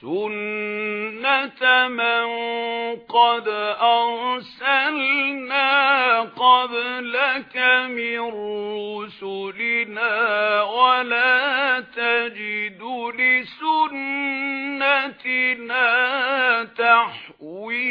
سُنَّةَ مَن قَدْ أَرْسَلْنَا قَبْلَكَ مِن رُّسُلِنَا وَلَا تَجِدُ لِسُنَّتِنَا تَحْوِيلًا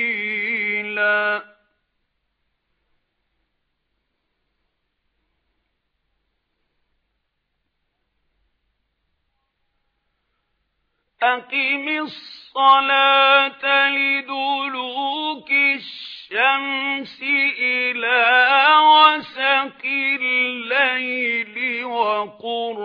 أقم الصلاة لدلوك الشمس إلى وسق الليل وقرآن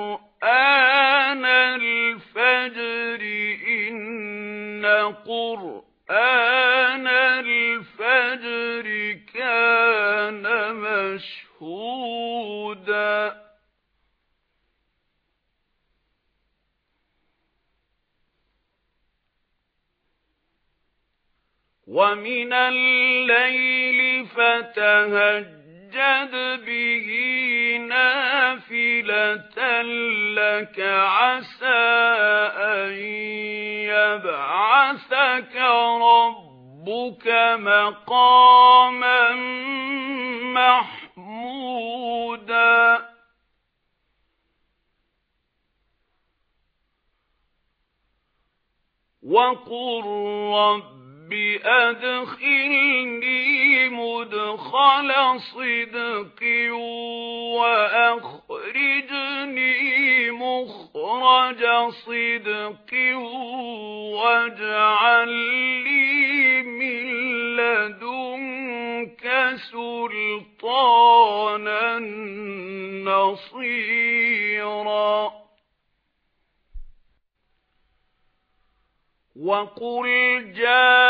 وَمِنَ اللَّيْلِ فَتَهَجَّدْ بِهِ نَافِلَةً لَكَ عَسَى أَن يَبْعَثَكَ رَبُّكَ مَقَامًا مَحْمُودًا وَقُل رَّبِّ رَبِّ أَدْخِلْنِي مُدْخَلَ صِدْقٍ وَأَخْرِجْنِي مُخْرَجَ صِدْقٍ وَاجْعَل لِّي مِن لَّدُنكَ سُلْطَانًا نَّصِيرًا وَقُلْ جَاءَ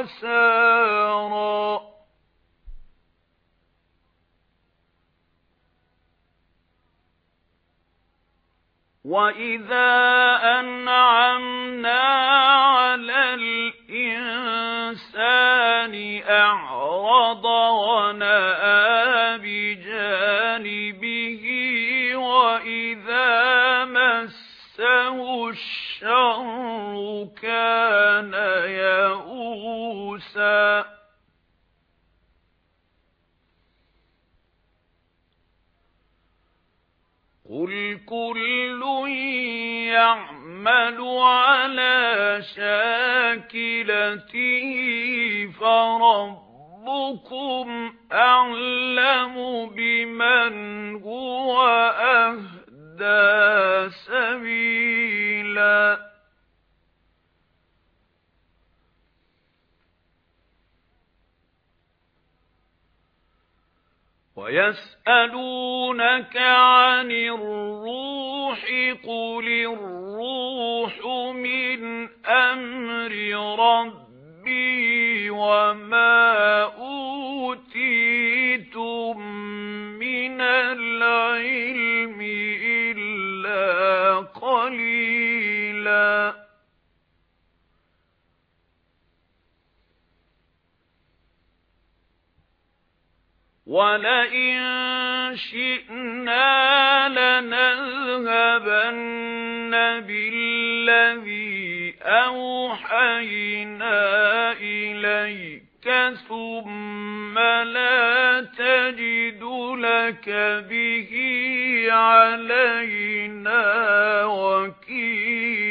إِلَّا خَسَارًا وَإِذَا أَنْعَمْنَا عَلَى الْإِنسَانِ أَعْرَضَ وَنَأَىٰ بِجَانِبِهِ وَإِذَا مَسَّهُ الشَّرُّ كُلٌّ يَعْمَلُ عَلَى شَاكِلَتِهِ فَرَبُّكُمْ أَعْلَمُ بِمَنْ هُوَ أَهْدَى سَبِيلًا. وَيَسْأَلُونَكَ عَنِ الرُّوحِ وَلَئِن شِئْنَا لَنَذْهَبَنَّ بِالَّذِي أَوْحَيْنَا إِلَيْكَ ثُمَّ لَا تَجِدُ لَكَ بِهِ عَلَيْنَا وَكِيلًا